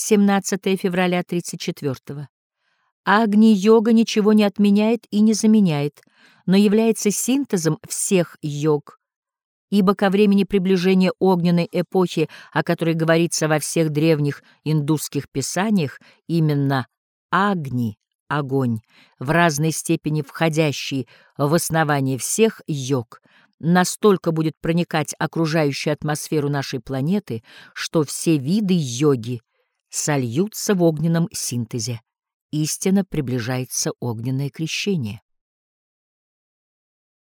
17 февраля 34 -го. Агни-йога ничего не отменяет и не заменяет, но является синтезом всех йог, ибо ко времени приближения огненной эпохи, о которой говорится во всех древних индусских писаниях, именно Агни, огонь, в разной степени входящий в основание всех йог, настолько будет проникать окружающую атмосферу нашей планеты, что все виды йоги сольются в огненном синтезе. Истинно приближается огненное крещение.